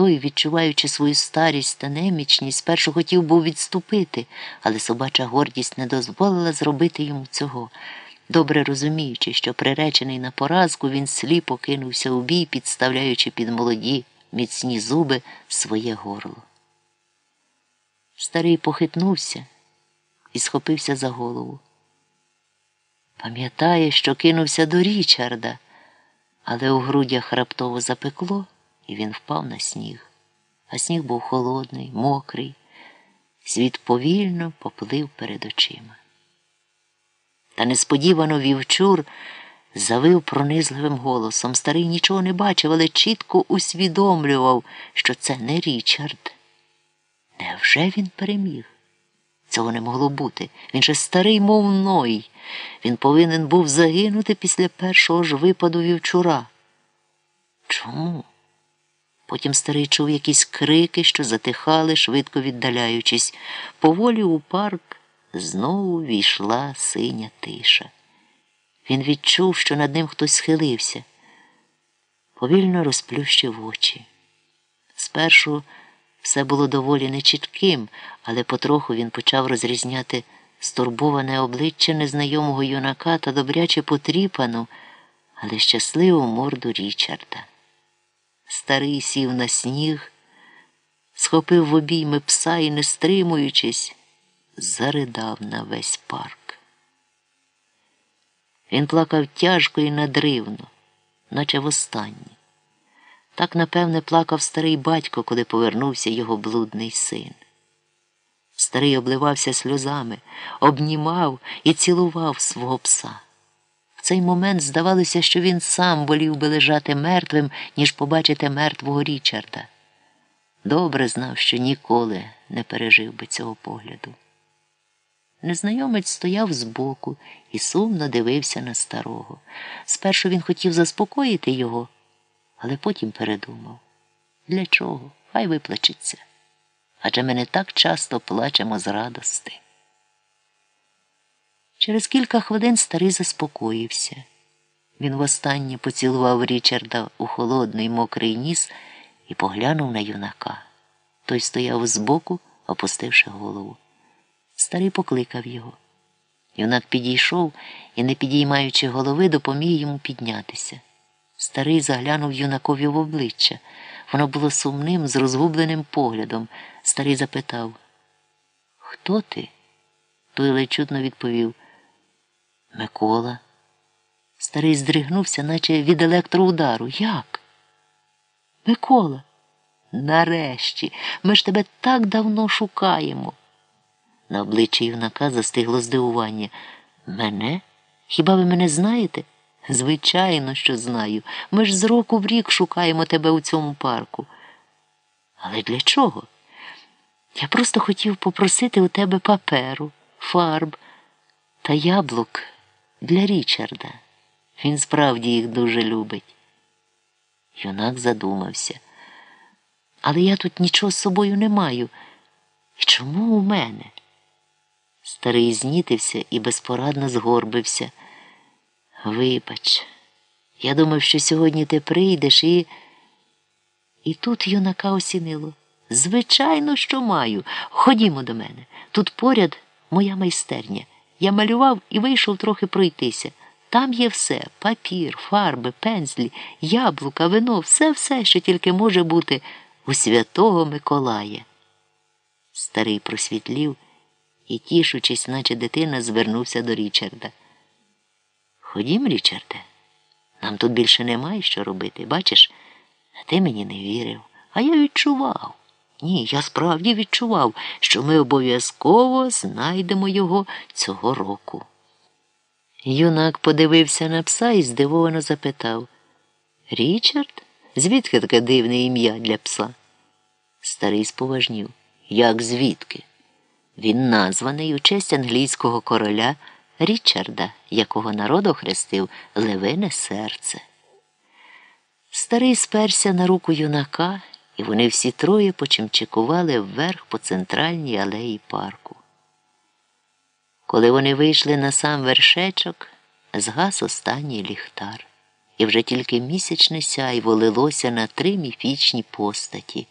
Той, відчуваючи свою старість та немічність, спершу хотів був відступити, але собача гордість не дозволила зробити йому цього. Добре розуміючи, що приречений на поразку, він сліпо кинувся у бій, підставляючи під молоді міцні зуби своє горло. Старий похитнувся і схопився за голову. Пам'ятає, що кинувся до Річарда, але у грудях раптово запекло, і він впав на сніг. А сніг був холодний, мокрий. Світ повільно поплив перед очима. Та несподівано вівчур завив пронизливим голосом. Старий нічого не бачив, але чітко усвідомлював, що це не Річард. Невже він переміг? Цього не могло бути. Він же старий, мов ной. Він повинен був загинути після першого ж випаду вівчура. Чому? Потім старий чув якісь крики, що затихали, швидко віддаляючись. Поволі у парк знову війшла синя тиша. Він відчув, що над ним хтось схилився. Повільно розплющив очі. Спершу все було доволі нечітким, але потроху він почав розрізняти стурбоване обличчя незнайомого юнака та добряче потріпану, але щасливу морду Річарда. Старий сів на сніг, схопив в обійми пса і, не стримуючись, заридав на весь парк. Він плакав тяжко і надривно, наче востаннє. Так, напевне, плакав старий батько, коли повернувся його блудний син. Старий обливався сльозами, обнімав і цілував свого пса. Цей момент здавалося, що він сам волів би лежати мертвим, ніж побачити мертвого Річарда. Добре знав, що ніколи не пережив би цього погляду. Незнайомець стояв збоку і сумно дивився на старого. Спершу він хотів заспокоїти його, але потім передумав. Для чого? Хай виплачеться. Адже ми не так часто плачемо з радости. Через кілька хвилин старий заспокоївся. Він востаннє поцілував Річарда у холодний мокрий ніс і поглянув на юнака. Той стояв збоку, опустивши голову. Старий покликав його. Юнак підійшов і, не підіймаючи голови, допоміг йому піднятися. Старий заглянув юнакові в обличчя. Воно було сумним, з розгубленим поглядом. Старий запитав Хто ти? Той ледь чутно відповів Микола. Старий здригнувся, наче від електроудару. Як? Микола. Нарешті. Ми ж тебе так давно шукаємо. На обличчі юнака застигло здивування. Мене? Хіба ви мене знаєте? Звичайно, що знаю. Ми ж з року в рік шукаємо тебе у цьому парку. Але для чого? Я просто хотів попросити у тебе паперу, фарб та яблук для Річарда. Він справді їх дуже любить. Юнак задумався. Але я тут нічого з собою не маю. І чому у мене? Старий знітився і безпорадно згорбився. Вибач, я думав, що сьогодні ти прийдеш і. І тут юнака осінило. Звичайно, що маю. Ходімо до мене. Тут поряд моя майстерня. Я малював і вийшов трохи пройтися. Там є все папір, фарби, пензлі, яблука, вино, все все, що тільки може бути у святого Миколая. Старий просвітлів і, тішучись, наче дитина, звернувся до Річарда. Ходім, Річарде, нам тут більше немає що робити. Бачиш, ти мені не вірив, а я відчував. Ні, я справді відчував, що ми обов'язково знайдемо його цього року. Юнак подивився на пса і здивовано запитав Річард? Звідки таке дивне ім'я для пса? Старий споважнів. Як звідки? Він названий у честь англійського короля Річарда, якого народ охрестив Левине серце. Старий сперся на руку юнака, і вони всі троє почимчикували вверх по центральній алеї парку. Коли вони вийшли на сам вершечок, згас останній ліхтар. і вже тільки місячне сяйво лилося на три міфічні постаті.